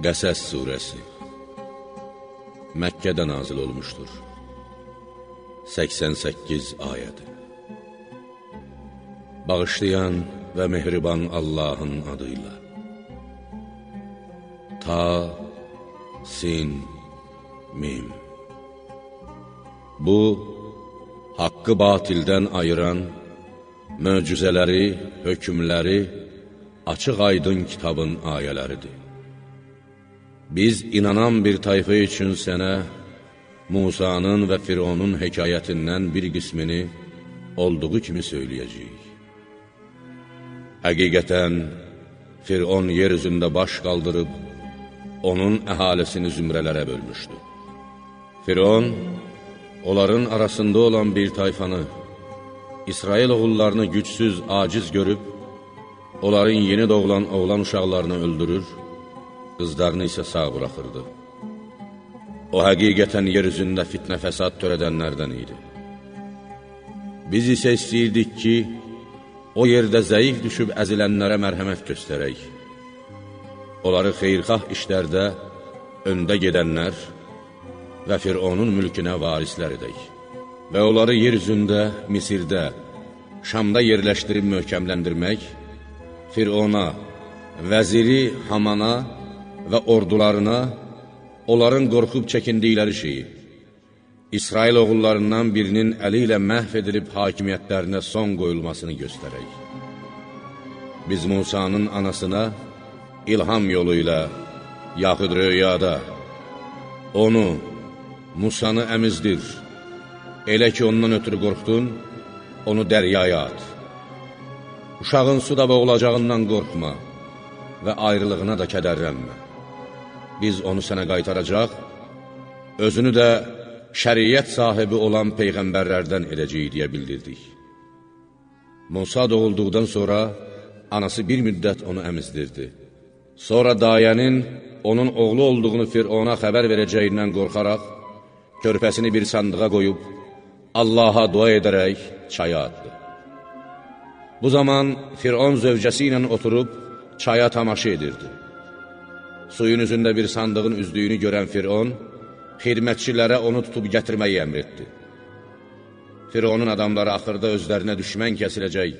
Qəsəs surəsi. Məkkədə nazil olmuşdur. 88 ayədir Bağışlayan və mehriban Allahın adıyla Ta, sin, mim. Bu, haqqı batildən ayıran, möcüzələri, hökmləri, açıq aydın kitabın ayələridir. Biz inanan bir tayfa üçün sənə Musanın və Fironun hekayətindən bir qismini olduğu kimi söyləyəcəyik. Həqiqətən, Firon yer üzündə baş qaldırıb, onun əhalisini zümrələrə bölmüşdü. Firon, onların arasında olan bir tayfanı, İsrail oğullarını gücsüz, aciz görüb, onların yeni doğulan oğlan uşaqlarını öldürür, qızlarını isə sağ buraxırdı. O həqiqətən yer üzündə fitnə fəsad törədənlərdən idi. Biz isə istəyirdik ki, o yerdə zəif düşüb əzilənlərə mərhəmət göstərək. Onları xeyrxah işlərdə öndə gedənlər və Fironun mülkünə varislər edək. Və onları yer üzündə, Misirdə, Şamda yerləşdirib möhkəmləndirmək, Firona, vəziri Hamana və ordularına onların qorxub çəkindikləri şeyi, İsrail oğullarından birinin əli ilə məhv edilib hakimiyyətlərinə son qoyulmasını göstərək. Biz Musanın anasına ilham yolu ilə, yaxud röyada, onu, Musanı əmizdir, elə ki ondan ötürü qorxdun, onu dəryaya at. Uşağın suda boğulacağından qorxma və ayrılığına da kədərlənmə biz onu sənə qaytaracaq, özünü də şəriyyət sahibi olan peyğəmbərlərdən edəcəyik deyə bildirdik. Musa doğulduqdan sonra anası bir müddət onu əmizdirdi. Sonra dayənin onun oğlu olduğunu Firona xəbər verəcəyindən qorxaraq, körpəsini bir sandığa qoyub, Allaha dua edərək çaya atdı. Bu zaman Firon zövcəsi ilə oturub çaya tamaşa edirdi. Suyun üzündə bir sandığın üzdüyünü görən Firon, xidmətçilərə onu tutub gətirməyi əmr etdi. Fironun adamları axırda özlərinə düşmən kəsiləcək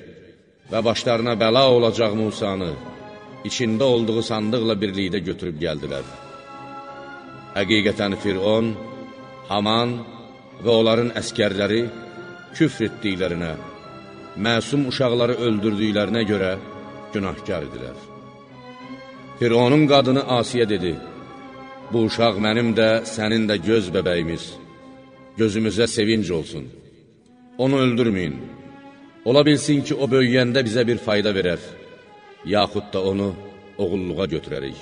və başlarına bəla olacaq Musanı, içində olduğu sandıqla birlikdə götürüb gəldilər. Həqiqətən Firon, Haman və onların əskərləri küfr etdiklərinə, məsum uşaqları öldürdüklərinə görə günahkar idilər. Fironun qadını Asiyə dedi, Bu uşaq mənim də, sənin də göz bəbəyimiz, gözümüzə sevinc olsun. Onu öldürməyin. Ola bilsin ki, o böyüyəndə bizə bir fayda verər, yaxud da onu oğulluğa götürərik.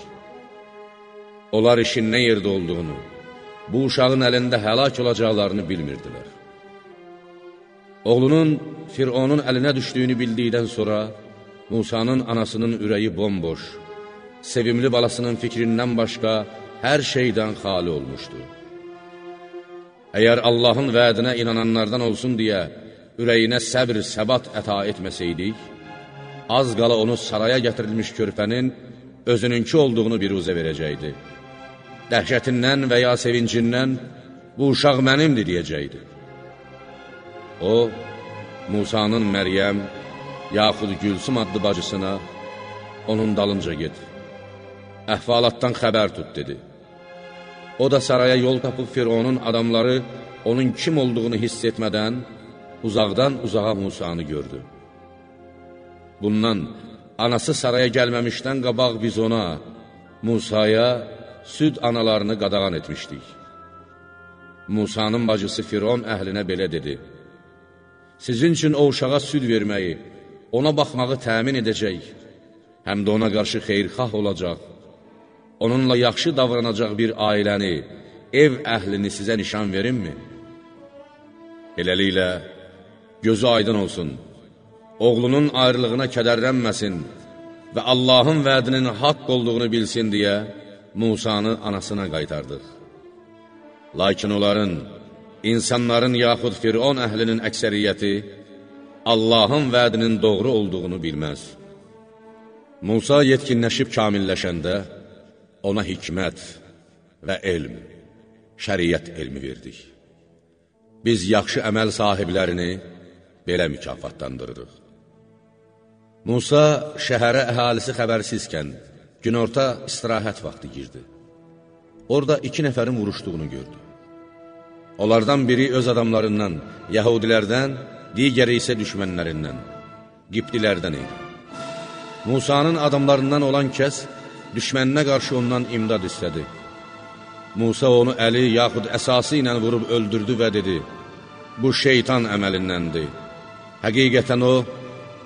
Onlar işin nə yerdə olduğunu, bu uşağın əlində həlak olacaqlarını bilmirdilər. Oğlunun Fironun əlinə düşdüyünü bildikdən sonra Musanın anasının ürəyi bomboş, sevimli balasının fikrindən başqa hər şeydən xali olmuşdu. Əgər Allahın vədinə inananlardan olsun deyə ürəyinə səbr, səbat əta etməsəydik, az qala onu saraya gətirilmiş körpənin özününki olduğunu biruzə verəcəkdi. Dəhşətindən və ya sevincindən bu uşaq mənimdir deyəcəkdi. O, Musanın Məryəm, yaxud Gülsüm adlı bacısına onun dalınca gedir əhvalatdan xəbər tut, dedi. O da saraya yol tapıb Fironun adamları onun kim olduğunu hiss etmədən uzaqdan uzağa Musanı gördü. Bundan anası saraya gəlməmişdən qabaq biz ona, Musaya süd analarını qadağan etmişdik. Musanın bacısı Firon əhlinə belə dedi, Sizin üçün o uşağa süd verməyi, ona baxmağı təmin edəcək, həm də ona qarşı xeyrxah olacaq onunla yaxşı davranacaq bir ailəni, ev əhlini sizə nişan verinmi? Beləliklə, gözü aydın olsun, oğlunun ayrılığına kədərlənməsin və Allahın vədinin haqq olduğunu bilsin deyə Musanı anasına qaytardıq. Lakin onların, insanların yaxud Firon əhlinin əksəriyyəti Allahın vədinin doğru olduğunu bilməz. Musa yetkinləşib kamilləşəndə, ona hikmət və elm, şəriət elmi verdik. Biz yaxşı əməl sahiblərini belə mükafatlandırırıq. Musa şəhərə əhalisi xəbərsizkən, günorta istirahət vaxtı girdi. Orada iki nəfərin vuruşduğunu gördü. Onlardan biri öz adamlarından, Yahudilərdən, digəri isə düşmənlərindən, Qibdilərdən idi. Musanın adamlarından olan kəs düşməninə qarşı ondan imdad istədi. Musa onu əli yaxud əsası ilə vurub öldürdü və dedi, bu şeytan əməlindəndir. Həqiqətən o,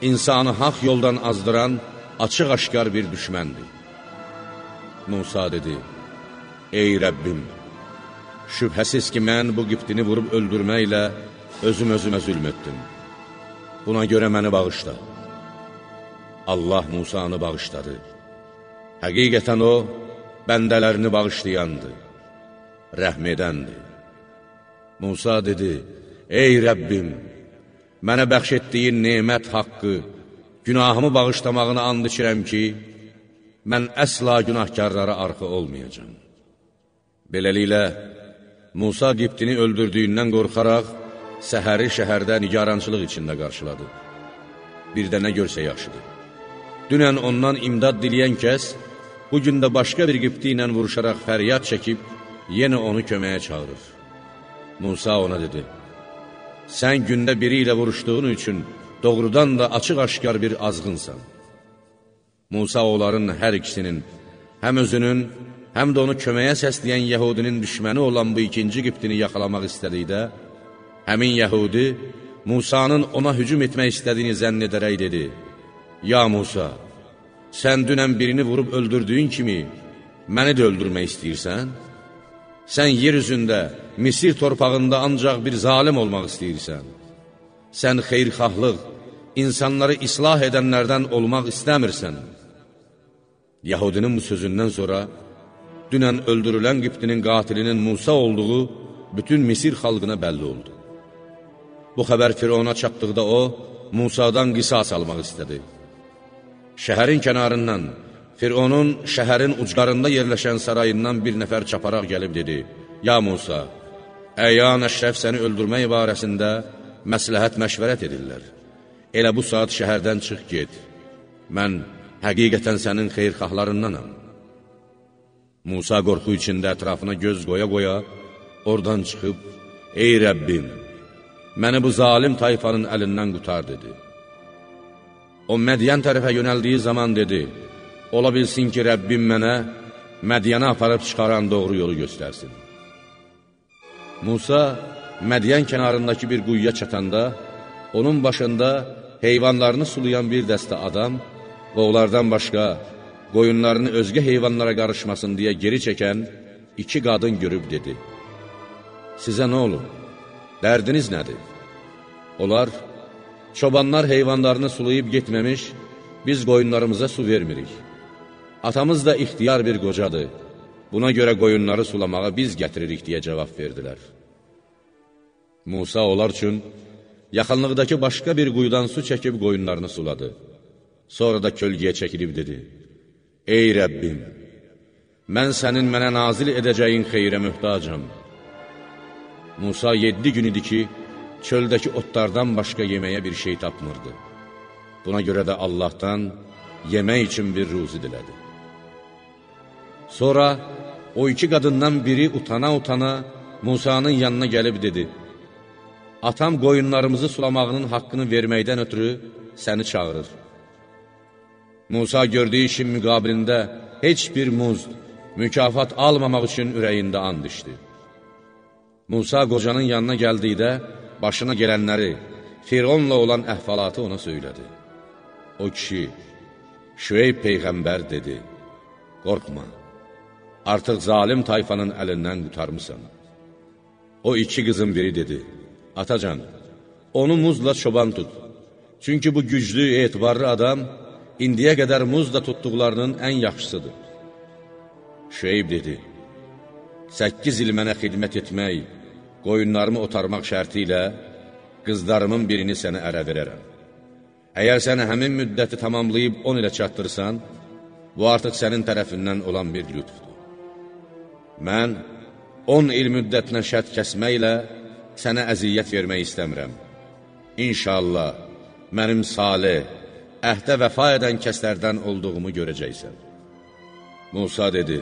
insanı haq yoldan azdıran, açıq-aşkar bir düşməndir. Musa dedi, ey Rəbbim, şübhəsiz ki, mən bu qiptini vurub öldürməklə özüm özümə zülm etdim. Buna görə məni bağışla. Allah Musanı bağışladı. Həqiqətən o, bəndələrini bağışlayandır, rəhm edəndir. Musa dedi, ey Rəbbim, mənə bəxş etdiyin nemət haqqı, günahımı bağışlamağını and içirəm ki, mən əsla günahkarlara arxı olmayacam. Beləliklə, Musa qiptini öldürdüyündən qorxaraq, səhəri şəhərdə nigarançılıq içində qarşıladı. Bir də nə görsə yaxşıdır. Dünən ondan imdad diləyən kəs, bugün də başqa bir qipti ilə vuruşaraq fəryad çəkib, yenə onu köməyə çağırır. Musa ona dedi, sən gündə biri ilə vuruşduğun üçün doğrudan da açıq-aşkar bir azğınsan. Musa onların hər ikisinin, həm özünün, həm də onu köməyə səsləyən Yəhudinin düşməni olan bu ikinci qiptini yaxalamaq istədikdə, həmin Yəhudi Musanın ona hücum etmək istədiyini zənn edərək dedi, Ya Musa, sən dünən birini vurub öldürdüyün kimi, məni də öldürmək istəyirsən? Sən yer üzündə, Misir torpağında ancaq bir zalim olmaq istəyirsən. Sən xeyrxahlıq, insanları islah edənlərdən olmaq istəmirsən. Yahudinin bu sözündən sonra, dünən öldürülən qiptinin qatilinin Musa olduğu bütün Misir xalqına bəlli oldu. Bu xəbər Firona çatdıqda o, Musadan qisas almaq istədi. Şəhərin kənarından, Fironun şəhərin uclarında yerləşən sarayından bir nəfər çaparaq gəlib dedi, Ya Musa, əyan əşrəf səni öldürmək barəsində məsləhət məşvərət edirlər. Elə bu saat şəhərdən çıx get. Mən həqiqətən sənin xeyrxahlarındanam. Musa qorxu içində ətrafına göz qoya-qoya, oradan çıxıb, Ey Rəbbim, məni bu zalim tayfanın əlindən qutar, dedi. O, Mədiyən tərəfə yönəldiyi zaman dedi, ola bilsin ki, Rəbbim mənə Mədiyənə aparıb çıxaran doğru yolu göstərsin. Musa Mədiyən kənarındakı bir quyuya çatanda, onun başında heyvanlarını sulayan bir dəstə adam və onlardan başqa qoyunlarını özgə heyvanlara qarışmasın deyə geri çəkən iki qadın görüb dedi, Sizə nə olur? Dərdiniz nədir? Onlar, çobanlar heyvanlarını sulayıb getməmiş, biz qoyunlarımıza su vermirik. Atamız da ixtiyar bir qocadır, buna görə qoyunları sulamağa biz gətiririk deyə cavab verdilər. Musa onlar üçün yaxınlıqdakı başqa bir quyudan su çəkib qoyunlarını suladı. Sonra da kölgəyə çəkilib dedi, Ey Rəbbim, mən sənin mənə nazil edəcəyin xeyrə mühtacam. Musa yeddi gün idi ki, çöldəki otlardan başqa yeməyə bir şey tapmırdı. Buna görə də Allahdan yemək üçün bir ruzi dilədi. Sonra o iki qadından biri utana-utana Musanın yanına gəlib dedi, Atam qoyunlarımızı sulamağının haqqını verməkdən ötürü səni çağırır. Musa gördüyü işin müqabilində heç bir muzd, mükafat almamaq üçün ürəyində and içdi. Musa qocanın yanına gəldikdə, başına gələnləri, Fironla olan əhvalatı ona söylədi. O kişi, Şüeyb Peyğəmbər dedi, qorxma, artıq zalim tayfanın əlindən qutarmısan. O iki qızın biri dedi, atacan, onu muzla çoban tut. Çünki bu güclü, etibarlı adam indiyə qədər muzla tutduqlarının ən yaxşısıdır. Şüeyb dedi, Səkkiz il mənə xidmət etmək, qoyunlarımı otarmaq şərti ilə qızlarımın birini sənə ərə verərəm. Əgər səni həmin müddəti tamamlayıb 10 ilə çatdırsan, bu artıq sənin tərəfindən olan bir lütfdur. mən 10 il müddətinə şərt kəsməklə sənə əziyyət vermək istəmirəm. İnşallah, mənim salih, əhdə vəfa edən kəslərdən olduğumu görəcəksən. Musa dedi,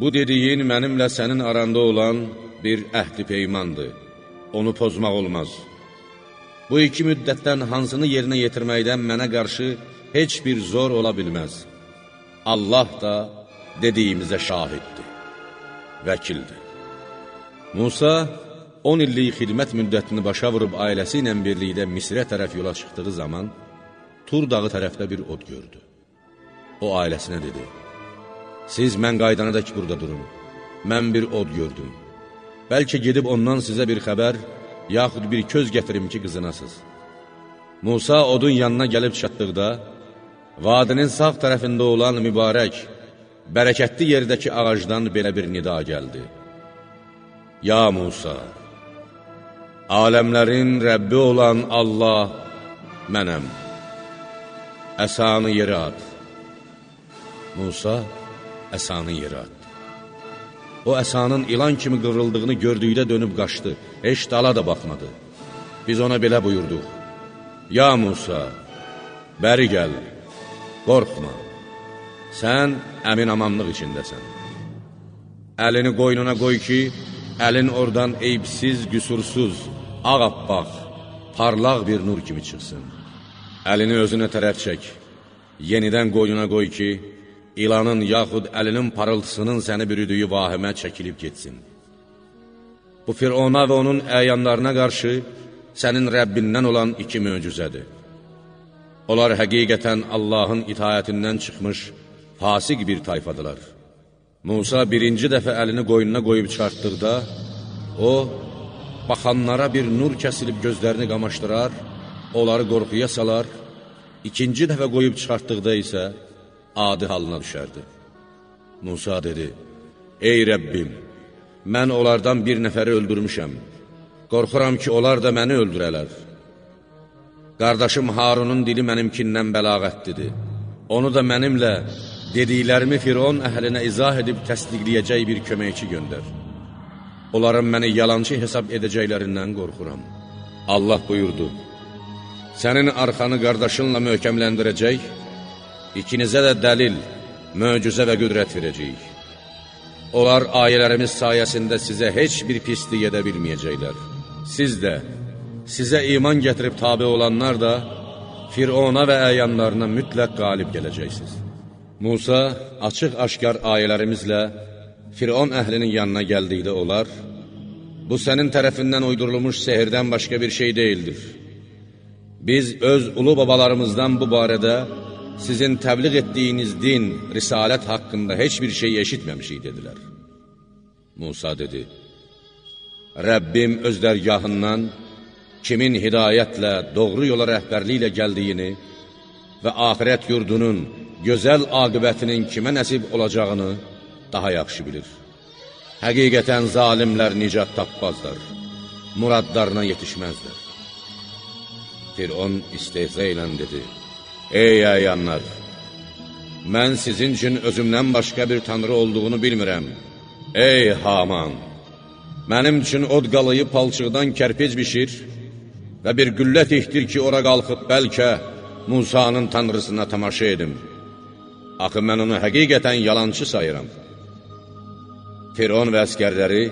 bu dediyin mənimlə sənin aranda olan bir əhdi peymandır, onu pozmaq olmaz. Bu iki müddətdən hansını yerinə yetirməkdən mənə qarşı heç bir zor ola bilməz. Allah da dediyimizə şahiddir, vəkildir. Musa 10 illik xidmət müddətini başa vurub ailəsi ilə birlikdə Misrə tərəf yola çıxdığı zaman Tur dağı tərəfdə bir od gördü. O ailəsinə dedi, Siz mən qaydana dək burada durun, mən bir od gördüm. Bəlkə gedib ondan sizə bir xəbər, yaxud bir köz gətirim ki, qızınasız. Musa odun yanına gəlib çatdıqda, vadinin sağ tərəfində olan mübarək, bərəkətli yerdəki ağacdan belə bir nida gəldi. Ya Musa, aləmlərin Rəbbi olan Allah mənəm, əsanı yerə at. Musa əsanı yerə atdı. O əsanın ilan kimi qıvrıldığını gördükdə dönüb qaçdı, heç dala da baxmadı. Biz ona belə buyurduq, Ya Musa, bəri gəl, qorxma, sən əmin amanlıq içindəsən. Əlini qoynuna qoy ki, əlin oradan eybsiz, qüsursuz, ağappaq, parlaq bir nur kimi çıxsın. Əlini özünə tərəf çək, yenidən qoynuna qoy ki, ilanın yaxud əlinin parıltısının səni bürüdüyü vahimə çəkilib getsin. Bu Firona və onun əyanlarına qarşı sənin Rəbbindən olan iki möcüzədir. Onlar həqiqətən Allahın itayətindən çıxmış fasik bir tayfadılar. Musa birinci dəfə əlini qoynuna qoyub çıxartdıqda, o, baxanlara bir nur kəsilib gözlərini qamaşdırar, onları qorxuya salar, ikinci dəfə qoyub çıxartdıqda isə adi halına düşərdi. Musa dedi, Ey Rəbbim, mən onlardan bir nəfəri öldürmüşəm, qorxuram ki, onlar da məni öldürələr. Qardaşım Harunun dili mənimkindən bəlağətlidir, onu da mənimlə dediklərimi Firon əhlinə izah edib təsdiqləyəcək bir köməkçi göndər. Onların məni yalancı hesab edəcəklərindən qorxuram. Allah buyurdu, sənin arxanı qardaşınla möhkəmləndirəcək, ikinizə də dəlil, möcüzə və qüdrət verəcəyik. Onlar ayələrimiz sayəsində sizə heç bir pislik edə bilməyəcəklər. Siz də, sizə iman gətirib tabi olanlar da, Firona və əyanlarına mütləq qalib gələcəksiniz. Musa açıq-aşkar ayələrimizlə Firon əhlinin yanına gəldikdə onlar, bu sənin tərəfindən uydurulmuş sehirdən başqa bir şey deyildir. Biz öz ulu babalarımızdan bu barədə sizin təbliğ etdiyiniz din, risalət haqqında heç bir şey eşitməmişik, dedilər. Musa dedi, Rəbbim öz dərgahından kimin hidayətlə, doğru yola rəhbərliklə gəldiyini və axirət yurdunun gözəl aqibətinin kimə nəsib olacağını daha yaxşı bilir. Həqiqətən zalimlər nicat tapmazlar, muradlarına yetişməzlər. Firon istehza ilə dedi, Ey əyanlar, mən sizin üçün özümdən başqa bir tanrı olduğunu bilmirəm. Ey Haman, mənim üçün od qalayı palçıqdan kərpic bişir və bir qüllət ihtir ki, ora qalxıb bəlkə Musanın tanrısına tamaşa edim. Axı mən onu həqiqətən yalancı sayıram. Firon və əskərləri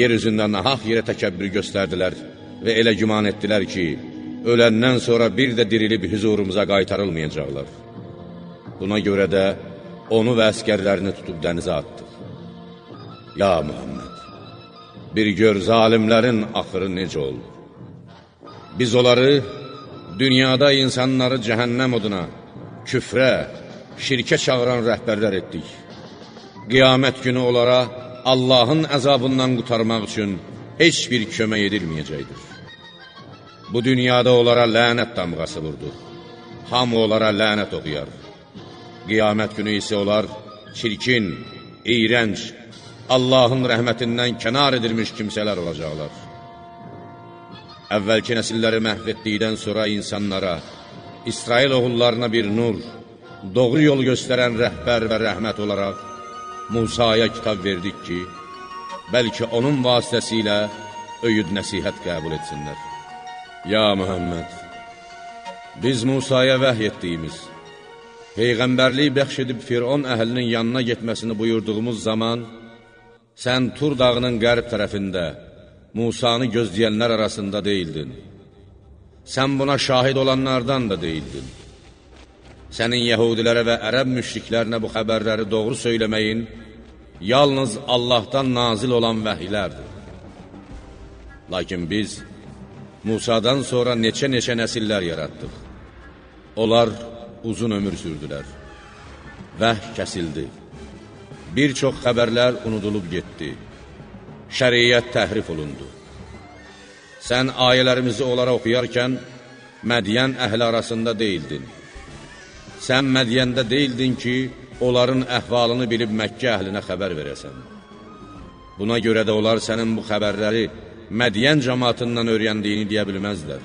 yer üzündə nahaq yerə təkəbbür göstərdilər və elə güman etdilər ki, öləndən sonra bir də dirilib hüzurumuza qaytarılmayacaqlar. Buna görə də onu və əskərlərini tutub dənizə atdıq. Ya Muhammed, bir gör zalimlərin axırı necə oldu? Biz onları dünyada insanları cəhənnəm oduna, küfrə, şirkə çağıran rəhbərlər etdik. Qiyamət günü onlara Allahın əzabından qutarmaq üçün heç bir kömək edilməyəcəkdir. Bu dünyada onlara lənət damğası vurdu. Hamı onlara lənət oxuyar. Qiyamət günü isə onlar çirkin, iyrənc, Allahın rəhmətindən kənar edilmiş kimsələr olacaqlar. Əvvəlki nəsilləri məhv etdikdən sonra insanlara, İsrail oğullarına bir nur, doğru yol göstərən rəhbər və rəhmət olaraq Musaya kitab verdik ki, bəlkə onun vasitəsilə öyüd nəsihət qəbul etsinlər. Ya Mühəmməd, biz Musaya vəhy etdiyimiz, Peyğəmbərliyi bəxş edib Firon əhlinin yanına getməsini buyurduğumuz zaman, sən Tur dağının qərb tərəfində Musanı gözləyənlər arasında deyildin. Sən buna şahid olanlardan da deyildin. Sənin yəhudilərə və ərəb müşriklərinə bu xəbərləri doğru söyləməyin yalnız Allahdan nazil olan vəhiylərdir. Lakin biz Musadan sonra neçə-neçə nəsillər yaratdıq. Onlar uzun ömür sürdülər. Vəh kəsildi. Bir çox xəbərlər unudulub getdi. Şəriyyət təhrif olundu. Sən ayələrimizi onlara oxuyarkən Mədiyən əhli arasında deyildin. Sən Mədiyəndə deyildin ki, onların əhvalını bilib Məkkə əhlinə xəbər verəsən. Buna görə də onlar sənin bu xəbərləri Mədiyən cəmatından öyrəndiyini deyə bilməzlər.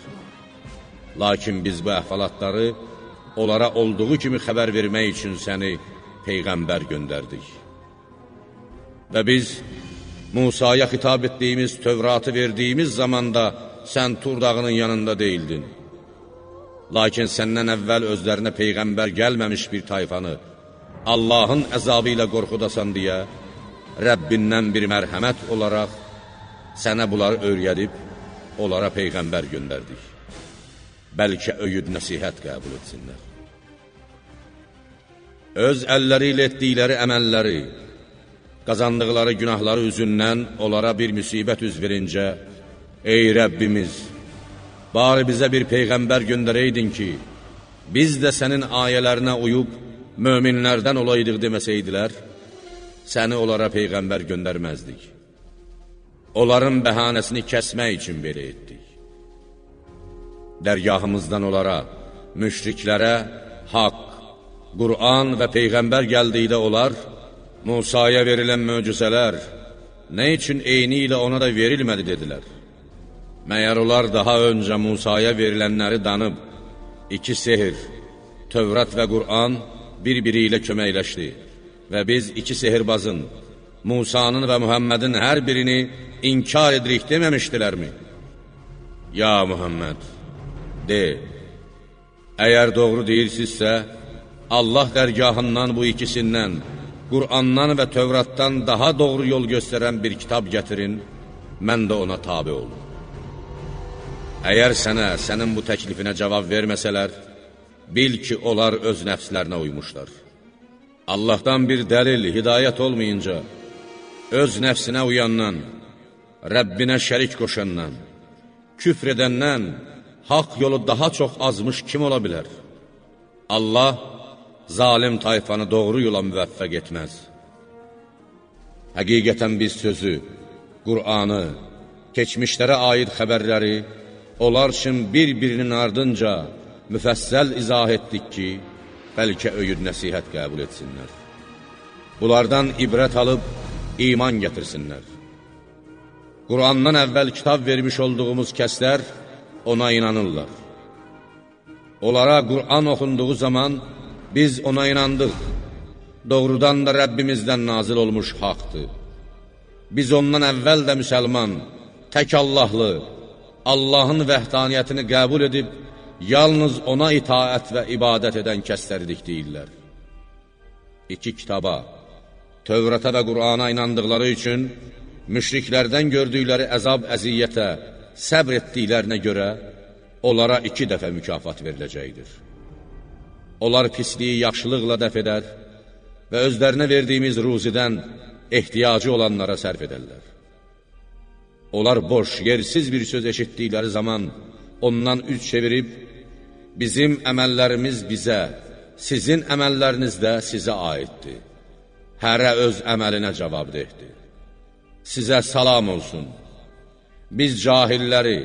Lakin biz bu əhvalatları onlara olduğu kimi xəbər vermək üçün səni Peyğəmbər göndərdik. Və biz Musaya xitab etdiyimiz Tövratı verdiyimiz zamanda sən Tur dağının yanında deyildin. Lakin səndən əvvəl özlərinə Peyğəmbər gəlməmiş bir tayfanı Allahın əzabı ilə qorxudasan deyə Rəbbindən bir mərhəmət olaraq sənə bunları öyrədib, onlara Peyğəmbər göndərdik. Bəlkə öyüd nəsihət qəbul etsinlər. Öz əlləri ilə etdikləri əməlləri, qazandıqları günahları üzündən onlara bir müsibət üz verincə, Ey Rəbbimiz, bari bizə bir Peyğəmbər göndərəydin ki, biz də sənin ayələrinə uyub, möminlərdən olaydıq deməsəydilər, səni onlara Peyğəmbər göndərməzdik onların bəhanəsini kəsmək üçün belə etdik. Dərgahımızdan onlara, müşriklərə haqq, Qur'an və Peyğəmbər gəldikdə onlar, Musaya verilən möcüzələr, nə üçün eyni ilə ona da verilmədi dedilər. Məyər onlar daha öncə Musaya verilənləri danıb, iki sehir, Tövrat və Qur'an bir-biri ilə köməkləşdi və biz iki sehirbazın, Musanın və Mühəmmədin hər birini inkar edirik deməmişdilərmi? Ya Muhammed, de, əgər doğru deyirsinizsə, Allah dərgahından bu ikisindən, Qur'andan və Tövratdan daha doğru yol göstərən bir kitab gətirin, mən də ona tabi olum. Əgər sənə, sənin bu təklifinə cavab verməsələr, bil ki, onlar öz nəfslərinə uymuşlar. Allahdan bir dəlil, hidayət olmayınca, öz nəfsinə uyandan, Rəbbinə şərik qoşandan, küfr edəndən, haqq yolu daha çox azmış kim ola bilər? Allah zalim tayfanı doğru yola müvəffəq etməz. Həqiqətən biz sözü, Qur'anı, keçmişlərə aid xəbərləri, onlar üçün bir-birinin ardınca müfəssəl izah etdik ki, bəlkə öyüd nəsihət qəbul etsinlər. Bunlardan ibrət alıb, iman gətirsinlər. Qurandan əvvəl kitab vermiş olduğumuz kəslər ona inanırlar. Onlara Quran oxunduğu zaman biz ona inandıq. Doğrudan da Rəbbimizdən nazil olmuş haqdır. Biz ondan əvvəl də müsəlman, tək Allahlı, Allahın vəhdaniyyətini qəbul edib, yalnız ona itaət və ibadət edən kəsləridik deyirlər. İki kitaba, Tövrata və Qurana inandıqları üçün müşriklərdən gördükləri əzab əziyyətə səbr etdiklərinə görə onlara iki dəfə mükafat veriləcəkdir. Onlar pisliyi yaxşılıqla dəf edər və özlərinə verdiyimiz ruzidən ehtiyacı olanlara sərf edərlər. Onlar boş, yersiz bir söz eşitdikləri zaman ondan üç çevirib, bizim əməllərimiz bizə, sizin əməlləriniz də sizə aiddir hərə öz əməlinə cavabdehdir. Sizə salam olsun. Biz cahilləri,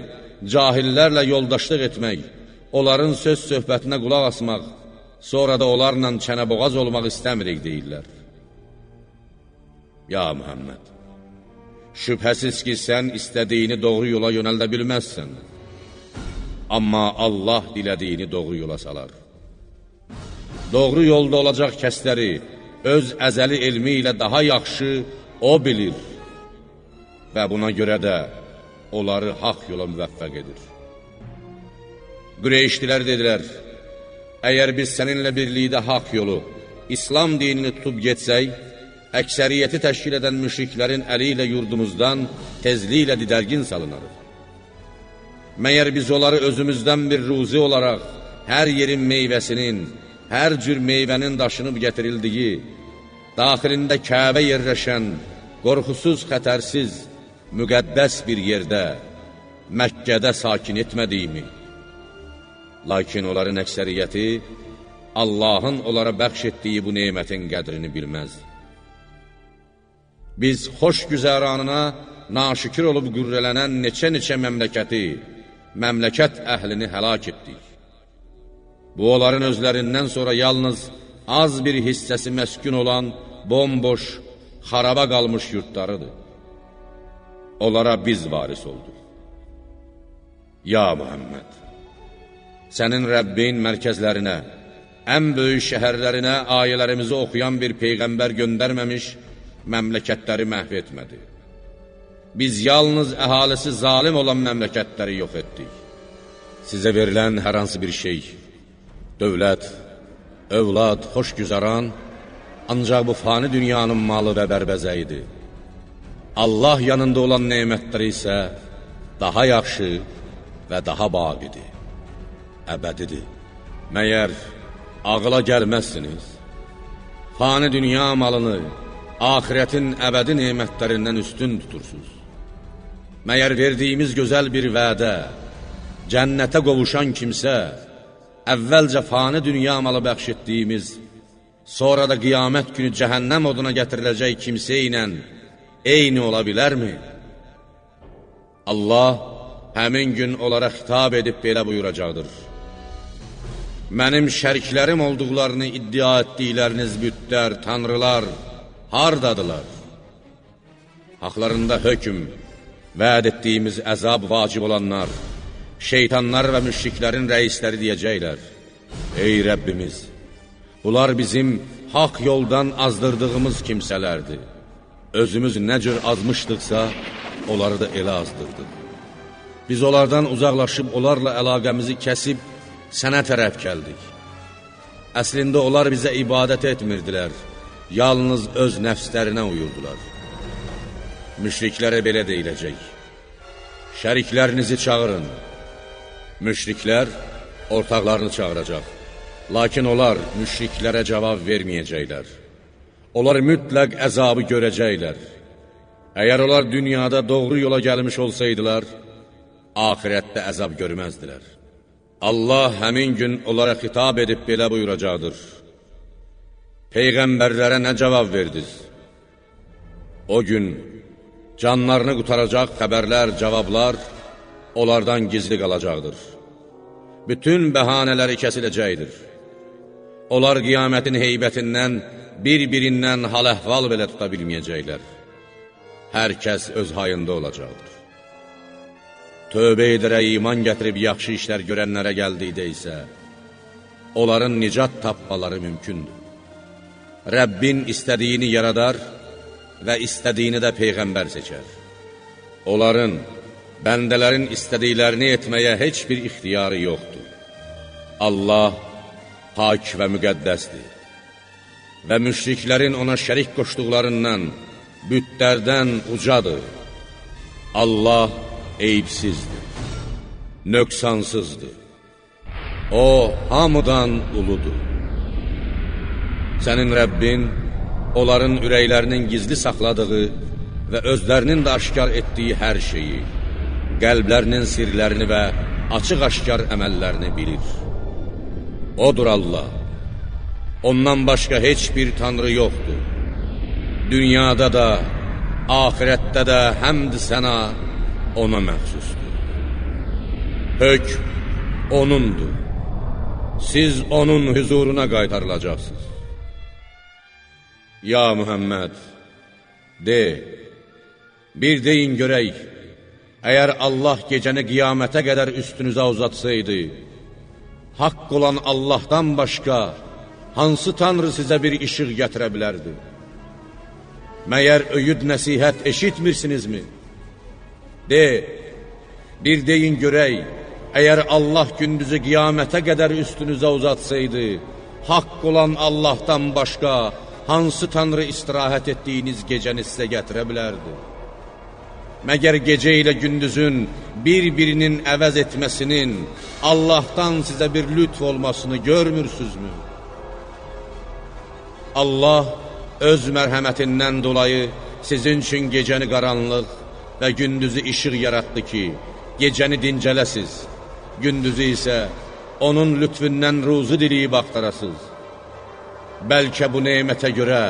cahillərlə yoldaşlıq etmək, onların söz söhbətinə qulaq asmaq, sonra da onlarla çənəboğaz olmaq istəmirik deyirlər. Ya Mühəmməd, şübhəsiz ki, sən istədiyini doğru yola yönəldə bilməzsən. Amma Allah dilədiyini doğru yola salar. Doğru yolda olacaq kəsləri, öz əzəli elmi ilə daha yaxşı O bilir və buna görə də onları haqq yola müvəffəq edir. Qüreyşdilər dedilər, əgər biz səninlə birlikdə haqq yolu, İslam dinini tutub getsək, əksəriyyəti təşkil edən müşriklərin əli ilə yurdumuzdan tezliklə didərgin salınarıq. Məyər biz onları özümüzdən bir ruzi olaraq hər yerin meyvəsinin, hər cür meyvənin daşınıb gətirildiyi, daxilində Kəbə yerləşən, qorxusuz, xətərsiz, müqəddəs bir yerdə, Məkkədə sakin etmədiyimi, lakin onların əksəriyyəti Allahın onlara bəxş etdiyi bu neymətin qədrini bilməz. Biz xoş güzəranına naşükür olub qürrələnən neçə-neçə məmləkəti, məmləkət əhlini həlak etdik. Bu, onların özlərindən sonra yalnız az bir hissəsi məskün olan bomboş, xaraba qalmış yurtlarıdır. Onlara biz varis olduq. Ya Muhammed, sənin Rəbbin mərkəzlərinə, ən böyük şəhərlərinə ayələrimizi oxuyan bir Peyğəmbər göndərməmiş, məmləkətləri məhv etmədi. Biz yalnız əhalisi zalim olan məmləkətləri yox etdik. Sizə verilən hər hansı bir şey, dövlət, övlad, xoş güzaran, ancaq bu fani dünyanın malı və bərbəzəyidir. Allah yanında olan neymətlər isə daha yaxşı və daha baqidir, əbədidir. Məyər ağıla gəlməzsiniz? Fani dünya malını ahirətin əbədi neymətlərindən üstün tutursunuz. Məyər verdiyimiz gözəl bir vədə, cənnətə qovuşan kimsə, əvvəlcə fani dünya malı bəxş etdiyimiz sonra da qiyamət günü cəhənnəm oduna gətiriləcək kimsə ilə eyni ola bilərmi? Allah həmin gün onlara xitab edib belə buyuracaqdır. Mənim şəriklərim olduqlarını iddia etdikləriniz bütlər, tanrılar hardadılar? Haqlarında hökm, vəd etdiyimiz əzab vacib olanlar, şeytanlar və müşriklərin rəisləri deyəcəklər, Ey Rəbbimiz! Bunlar bizim haq yoldan azdırdığımız kimsələrdir. Özümüz nə cür azmışdıqsa, onları da elə azdırdıq. Biz onlardan uzaqlaşıb, onlarla əlaqəmizi kəsib, sənə tərəf gəldik. Əslində onlar bizə ibadət etmirdilər, yalnız öz nəfslərinə uyurdular. Müşriklərə belə deyiləcək, şəriklərinizi çağırın, müşriklər ortaqlarını çağıracaq. Lakin onlar müşriklərə cavab verməyəcəklər. Onlar mütləq əzabı görəcəklər. Əgər onlar dünyada doğru yola gəlmiş olsaydılar, ahirətdə əzab görməzdilər. Allah həmin gün onlara xitab edib belə buyuracaqdır. Peyğəmbərlərə nə cavab verdiniz? O gün canlarını qutaracaq xəbərlər, cavablar onlardan gizli qalacaqdır. Bütün bəhanələri kəsiləcəkdir. Onlar qiyamətin heybətindən, bir-birindən hal-əhval belə tuta bilməyəcəklər. Hər kəs öz hayında olacaqdır. Tövbə edərək iman gətirib yaxşı işlər görənlərə gəldikdə isə, onların nicat tapmaları mümkündür. Rəbbin istədiyini yaradar və istədiyini də Peyğəmbər seçər. Onların, bəndələrin istədiklərini etməyə heç bir ixtiyarı yoxdur. Allah pak və müqəddəsdir və müşriklərin ona şərik qoşduqlarından, bütlərdən ucadır. Allah eyibsizdir, nöqsansızdır. O, hamıdan uludur. Sənin Rəbbin, onların ürəklərinin gizli saxladığı və özlərinin də aşkar etdiyi hər şeyi, qəlblərinin sirlərini və açıq-aşkar əməllərini bilir. Odur Allah. Ondan başqa heç bir tanrı yoxdur. Dünyada da, ahirətdə də həmd sənə ona məxsusdur. Hök O'nundur. Siz O'nun hüzuruna qaytarılacaqsınız. Ya Mühəmməd, de, bir deyin görək, əgər Allah gecəni qiyamətə qədər üstünüzə uzatsaydı, haqq olan Allahdan başqa hansı tanrı sizə bir işıq gətirə bilərdi? Məyər öyüd nəsihət eşitmirsinizmi? De, bir deyin görək, əgər Allah gündüzü qiyamətə qədər üstünüzə uzatsaydı, haqq olan Allahdan başqa hansı tanrı istirahət etdiyiniz gecəni sizə gətirə bilərdi? Məgər gecə ilə gündüzün bir-birinin əvəz etməsinin Allahdan sizə bir lütf olmasını görmürsünüzmü? Allah öz mərhəmətindən dolayı sizin üçün gecəni qaranlıq və gündüzü işıq yaratdı ki, gecəni dincələsiz, gündüzü isə onun lütfündən ruzu diliyib axtarasız. Bəlkə bu neymətə görə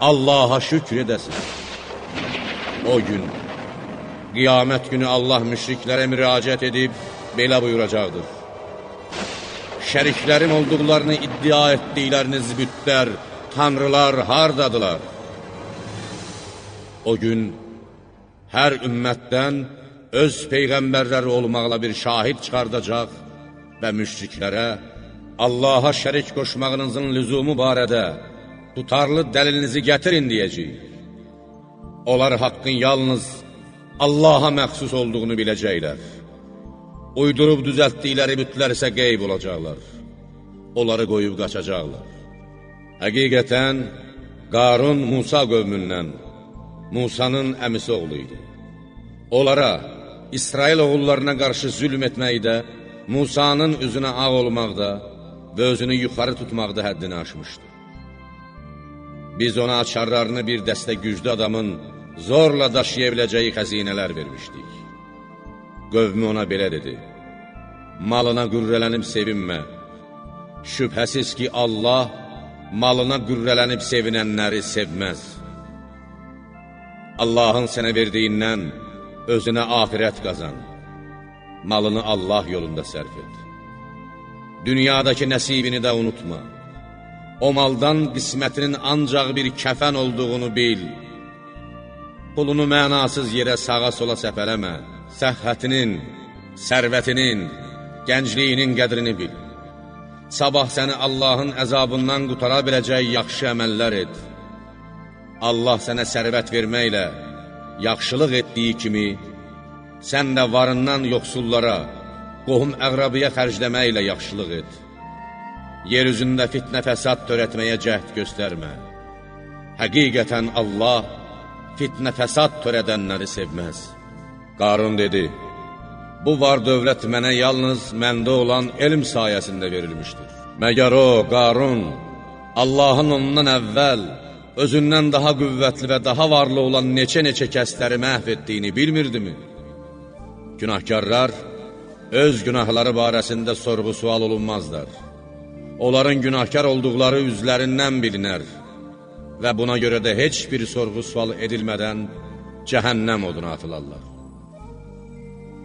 Allaha şükr edəsiz. O gün, qiyamət günü Allah müşriklərə müraciət edib belə buyuracaqdır. Şəriklərim olduqlarını iddia etdikləriniz bütlər, tanrılar hardadılar? O gün hər ümmətdən öz peyğəmbərləri olmaqla bir şahid çıxardacaq və müşriklərə Allaha şərik qoşmağınızın lüzumu barədə tutarlı dəlilinizi gətirin deyəcək. Onlar haqqın yalnız Allaha məxsus olduğunu biləcəklər. Uydurub düzəltdikləri bütlər isə qeyb olacaqlar. Onları qoyub qaçacaqlar. Həqiqətən, Qarun Musa qövmündən, Musanın əmisi oğlu idi. Onlara, İsrail oğullarına qarşı zülm etməkdə, Musanın üzünə ağ olmaqda və özünü yuxarı tutmaqda həddini aşmışdı. Biz ona açarlarını bir dəstə güclü adamın zorla daşıya biləcəyi xəzinələr vermişdik. Qövmü ona belə dedi, malına qürrələnib sevinmə, şübhəsiz ki, Allah malına qürrələnib sevinənləri sevməz. Allahın sənə verdiyindən özünə ahirət qazan, malını Allah yolunda sərf et. Dünyadakı nəsibini də unutma. O maldan qismətinin ancaq bir kəfən olduğunu bil. Pulunu mənasız yerə sağa sola səpələmə. Səhhətinin, sərvətinin, gəncliyinin qədrini bil. Sabah səni Allahın əzabından qutara biləcək yaxşı əməllər et. Allah sənə sərvət verməklə, yaxşılıq etdiyi kimi, sən də varından yoxsullara, qohum əqrabiyə xərcləməklə yaxşılıq et. Yer üzündə fitnə fəsad törətməyə cəhd göstərmə. Həqiqətən Allah fitnə fəsad törədənləri sevməz. Qarun dedi, bu var dövlət mənə yalnız məndə olan elm sayəsində verilmişdir. Məgər o, Qarun, Allahın ondan əvvəl, özündən daha qüvvətli və daha varlı olan neçə-neçə kəsləri məhv etdiyini bilmirdimi? Günahkarlar öz günahları barəsində sorğu-sual olunmazlar. Onların günahkar olduqları üzlərindən bilinər və buna görə də heç bir sorğu-sual edilmədən cəhənnəm oduna atılarlar.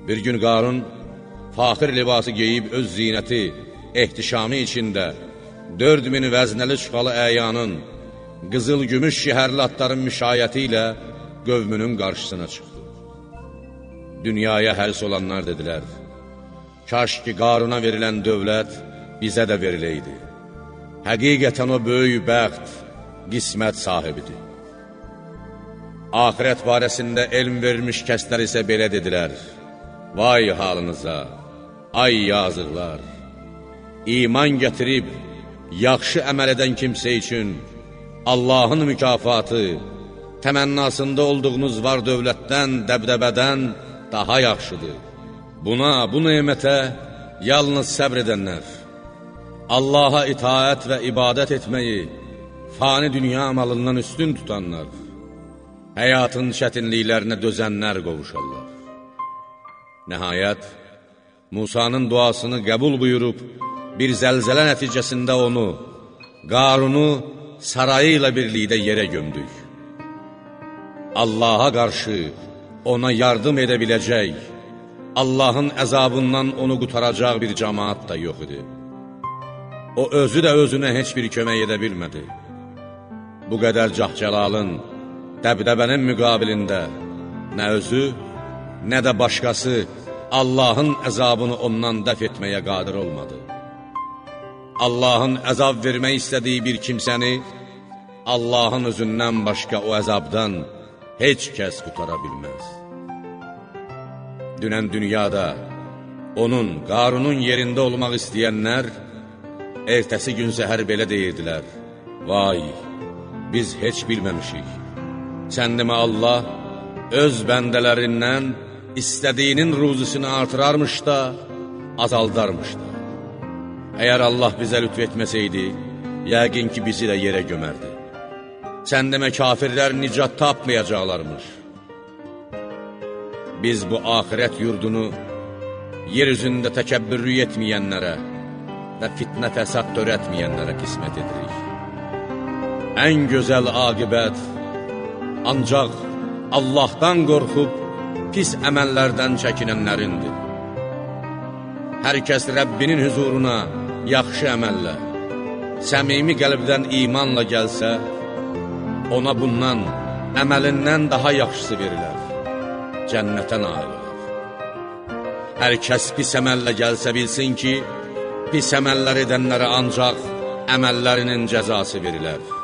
Bir gün Qarun faxir libası geyib öz zinəti, ehtişamı içində 4000 vəznəli çuxalı əyanın, qızıl-gümüş şəhərli atların müşayəti ilə qövmünün qarşısına çıxdı. Dünyaya həris olanlar dedilər, kaş ki, Qaruna verilən dövlət bizə də veriləydi. Həqiqətən o böyük bəxt, qismət sahibidir. Ahirət barəsində elm verilmiş kəslər isə belə dedilər, Vay halınıza, ay yazıqlar! İman gətirib, yaxşı əməl edən kimsə üçün Allahın mükafatı, təmənnasında olduğunuz var dövlətdən, dəbdəbədən daha yaxşıdır. Buna, bu neymətə yalnız səbr edənlər, Allaha itaət və ibadət etməyi, fani dünya malından üstün tutanlar, həyatın çətinliklərinə dözənlər qovuşarlar. Nəhayət, Musanın duasını qəbul buyurub, bir zəlzələ nəticəsində onu, Qarunu sarayı ilə birlikdə yerə gömdük. Allaha qarşı ona yardım edə biləcək, Allahın əzabından onu qutaracaq bir cəmaat da yox idi. O özü də özünə heç bir kömək edə bilmədi. Bu qədər cahcəlalın, dəbdəbənin müqabilində nə özü, nə də başqası Allahın əzabını ondan dəf etməyə qadir olmadı. Allahın əzab vermək istədiyi bir kimsəni, Allahın özündən başqa o əzabdan heç kəs qutara bilməz. Dünən dünyada onun, Qarunun yerində olmaq istəyənlər, ertəsi gün səhər belə deyirdilər, Vay, biz heç bilməmişik. Sən Allah öz bəndələrindən istədiyinin ruzusunu artırarmış da, azaldarmış da. Əgər Allah bizə lütf etməsəydi, yəqin ki, bizi də yerə gömərdi. Sən demə, kafirlər nicat tapmayacaqlarmış. Biz bu ahirət yurdunu yer üzündə təkəbbürlü etməyənlərə və fitnə fəsad törətməyənlərə qismət edirik. Ən gözəl aqibət ancaq Allahdan qorxub pis əməllərdən çəkinənlərindir. Hər kəs Rəbbinin hüzuruna yaxşı əməllə, səmimi qəlbdən imanla gəlsə, ona bundan, əməlindən daha yaxşısı verilər, cənnətə nail olar. Hər kəs pis əməllə gəlsə bilsin ki, pis əməllər edənlərə ancaq əməllərinin cəzası verilər.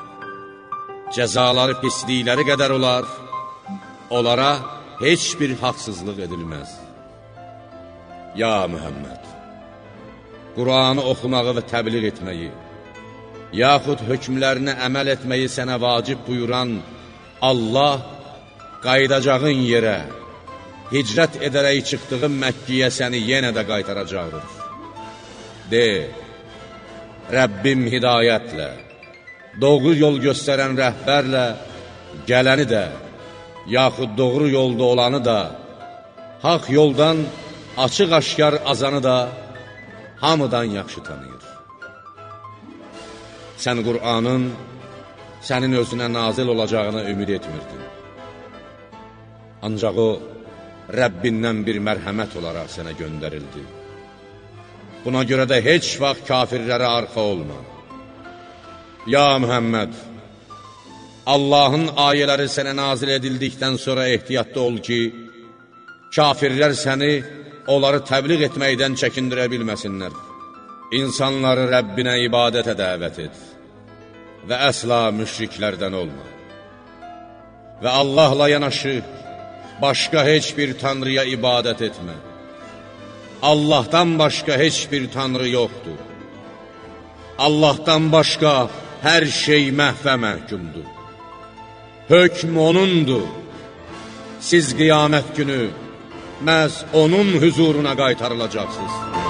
Cəzaları pislikləri qədər olar, onlara heç bir haqsızlıq edilməz. Ya Mühəmməd! Quranı oxumağı və təbliğ etməyi, yaxud hökmlərinə əməl etməyi sənə vacib buyuran Allah qaydacağın yerə, hicrət edərək çıxdığın Məkkiyə səni yenə də qaytaracaqdır. De, Rəbbim hidayətlə, doğru yol göstərən rəhbərlə gələni də, yaxud doğru yolda olanı da, haq yoldan açıq-aşkar azanı da, hamıdan yaxşı tanıyır. Sən Qur'anın sənin özünə nazil olacağına ümid etmirdin. Ancaq o, Rəbbindən bir mərhəmət olaraq sənə göndərildi. Buna görə də heç vaxt kafirlərə arxa olma. Ya Mühəmməd, Allahın ayələri sənə nazil edildikdən sonra ehtiyatda ol ki, kafirlər səni onları təbliğ etməkdən çəkindirə bilməsinlər. İnsanları Rəbbinə ibadətə dəvət et və əsla müşriklərdən olma. Və Allahla yanaşı, başqa heç bir tanrıya ibadət etmə. Allahdan başqa heç bir tanrı yoxdur. Allahdan başqa hər şey məhvə məhkumdur. Hökm O'nundur. Siz qiyamət günü məhz onun hüzuruna qaytarılacaqsınız.